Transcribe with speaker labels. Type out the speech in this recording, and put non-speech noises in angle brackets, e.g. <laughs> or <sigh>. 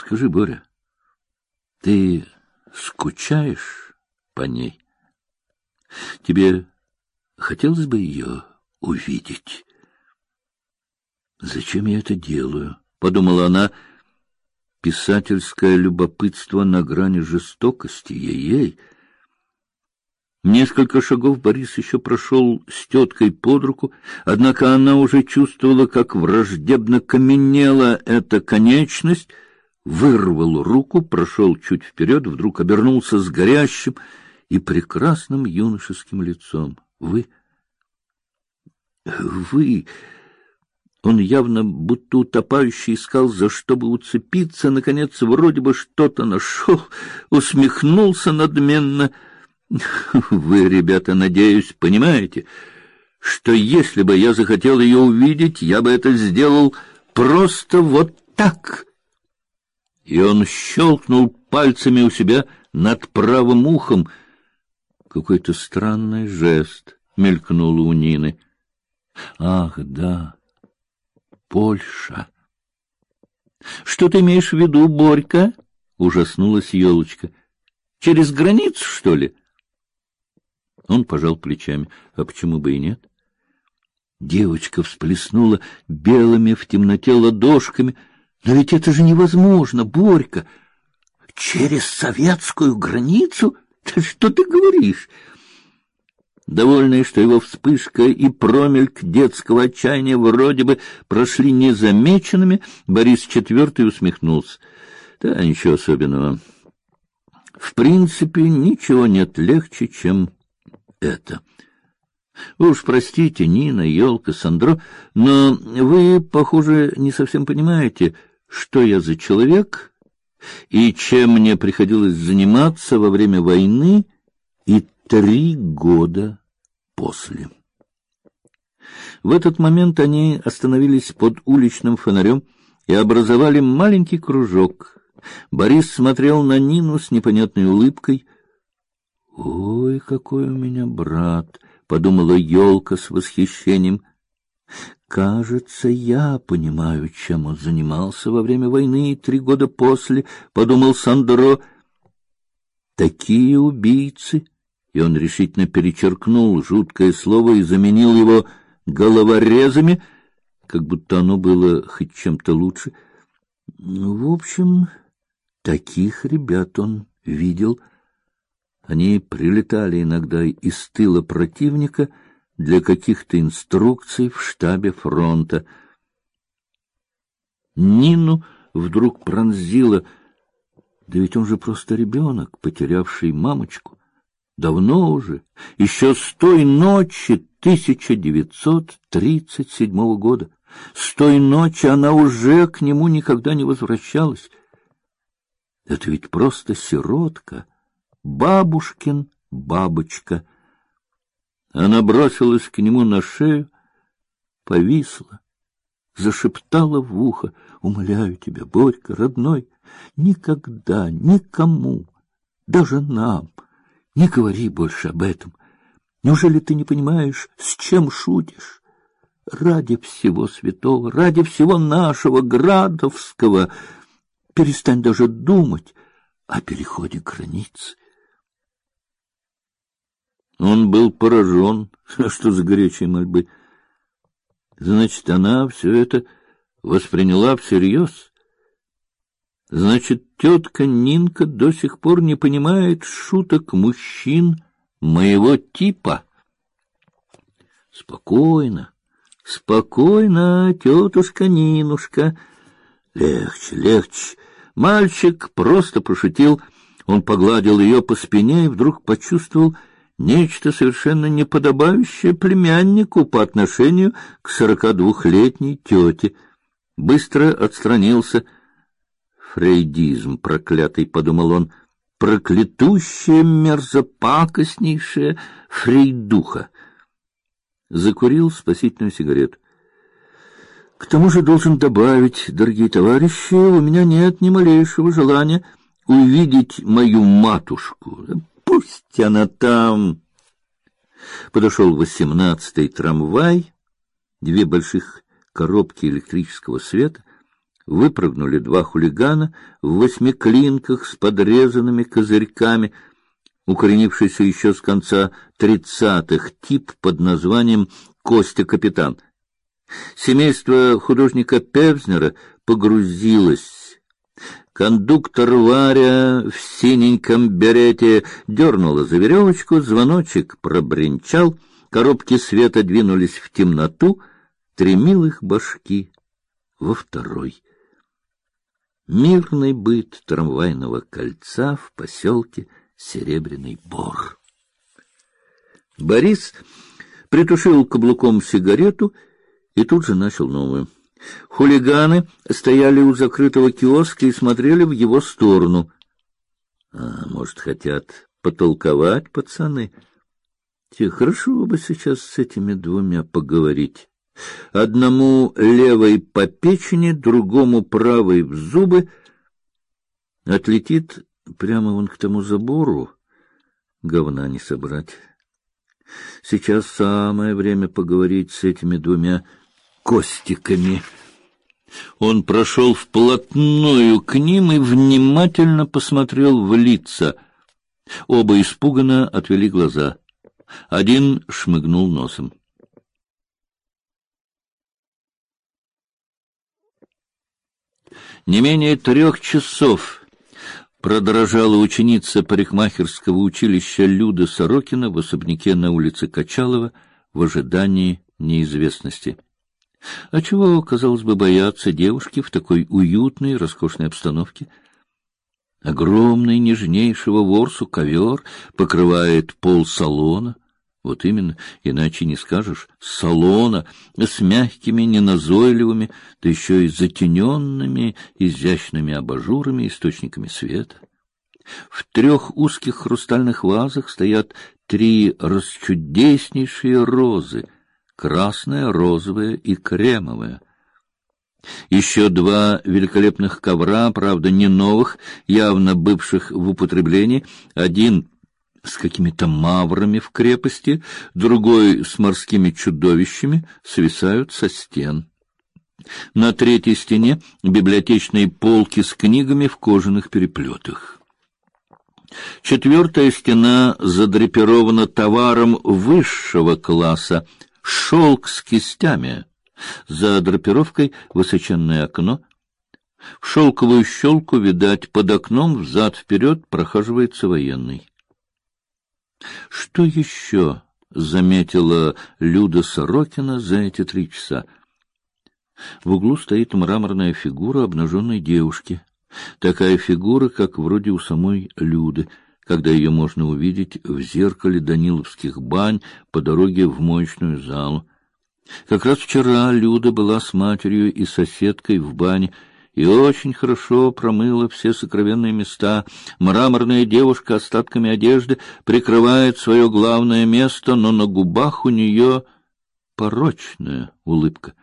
Speaker 1: Скажи, Боря, ты скучаешь по ней? Тебе хотелось бы ее увидеть? Зачем я это делаю? подумала она. Писательское любопытство на грани жестокости, ей-ей. Несколько шагов Борис еще прошел с теткой под руку, однако она уже чувствовала, как враждебно каменела эта конечность, вырвал руку, прошел чуть вперед, вдруг обернулся с горящим и прекрасным юношеским лицом. Вы... Вы... Он явно, будто утопающий, искал, за что бы уцепиться, наконец, вроде бы что-то нашел, усмехнулся надменно. Вы, ребята, надеюсь, понимаете, что если бы я захотел ее увидеть, я бы это сделал просто вот так. И он щелкнул пальцами у себя над правым ухом. Какой-то странный жест мелькнул у Нины. Ах, да. Польша. Что ты имеешь в виду, Борька? Ужаснулась елочка. Через границу, что ли? Он пожал плечами. А почему бы и нет? Девочка всплеснула белыми в темноте ладошками. Но ведь это же невозможно, Борька. Через советскую границу? Что ты говоришь? Довольный, что его вспышка и промельк детского отчаяния вроде бы прошли незамеченными, Борис IV усмехнулся. Да, ничего особенного. В принципе, ничего нет легче, чем это. Вы уж простите, Нина, Ёлка, Сандро, но вы, похоже, не совсем понимаете, что я за человек и чем мне приходилось заниматься во время войны и три года после. В этот момент они остановились под уличным фонарем и образовали маленький кружок. Борис смотрел на Нину с непонятной улыбкой. Ой, какой у меня брат, подумала елка с восхищением. Кажется, я понимаю, чем он занимался во время войны и три года после, подумал Сандро. Такие убийцы и он решительно перечеркнул жуткое слово и заменил его головорезами, как будто оно было хоть чем-то лучше. Ну, в общем, таких ребят он видел. Они прилетали иногда из тыла противника для каких-то инструкций в штабе фронта. Нину вдруг пронзило, да ведь он же просто ребенок, потерявший мамочку. Давно уже, еще с той ночи 1937 года. С той ночи она уже к нему никогда не возвращалась. Это ведь просто сиротка, бабушкин бабочка. Она бросилась к нему на шею, повисла, зашептала в ухо: "Умоляю тебя, Борька, родной, никогда никому, даже нам не говори больше об этом. Неужели ты не понимаешь, с чем шутишь? Ради всего святого, ради всего нашего градовского, перестань даже думать о переходе границ. Он был поражен, <laughs> что за горячие мольбы. Значит, она все это восприняла всерьез. Значит, тетка Нинка до сих пор не понимает шуток мужчин моего типа. Спокойно, спокойно, тетушка Нинушка. Легче, легче. Мальчик просто пошутил. Он погладил ее по спине и вдруг почувствовал нечто совершенно неподобающее племяннику по отношению к сорока двухлетней тете. Быстро отстранился — Фрейдизм проклятый, подумал он, проклятущая, мерзопакостнейшая фрейдуха. Закурил спасительную сигарету. К тому же должен добавить, дорогие товарищи, у меня нет ни малейшего желания увидеть мою матушку. Пусть она там. Подошел восемнадцатый трамвай, две больших коробки электрического света, выпрыгнули два хулигана в восьмиклинках с подрезанными козырьками, укоренившийся еще с конца тридцатых тип под названием Костя капитан. Семейство художника Певзнера погрузилось. Кондуктор Варя в синеньком берете дернула за веревочку, звоночек пробринчал, коробки света двинулись в темноту, три милых башки во второй. Мирный быт трамвайного кольца в поселке Серебряный Бор. Борис притушил каблуком сигарету и тут же начал новую. Хулиганы стояли у закрытого киоска и смотрели в его сторону. А, может, хотят потолковать, пацаны? Те хорошо бы сейчас с этими двумя поговорить. Одному левой по печени, другому правой в зубы. Отлетит прямо вон к тому забору, говна не собрать. Сейчас самое время поговорить с этими двумя костиками. Он прошел вплотную к ним и внимательно посмотрел в лица. Оба испуганно отвели глаза. Один шмыгнул носом. Не менее трех часов продрожала ученица парикмахерского училища Люда Сорокина в особняке на улице Качалова в ожидании неизвестности. А чего, казалось бы, бояться девушки в такой уютной, роскошной обстановке? Огромный нежнейшего ворсу ковер покрывает пол салона. Вот именно, иначе не скажешь, салона с мягкими, неназойливыми, да еще и затененными изящными абажурами, источниками света. В трех узких хрустальных вазах стоят три расчудеснейшие розы — красная, розовая и кремовая. Еще два великолепных ковра, правда, не новых, явно бывших в употреблении, один с какими-то маврами в крепости, другой с морскими чудовищами, свисают со стен. На третьей стене библиотечные полки с книгами в кожаных переплетах. Четвертая стена задрапирована товаром высшего класса, шелк с кистями. За драпировкой высоченное окно. В шелковую щелку, видать, под окном взад-вперед прохаживается военный. Что еще заметила Люда Сорокина за эти три часа? В углу стоит мраморная фигура обнаженной девушки. Такая фигура, как вроде у самой Люды — когда ее можно увидеть в зеркале Даниловских бань по дороге в моечную залу. Как раз вчера Люда была с матерью и соседкой в бане и очень хорошо промыла все сокровенные места. Мраморная девушка остатками одежды прикрывает свое главное место, но на губах у нее порочная улыбка.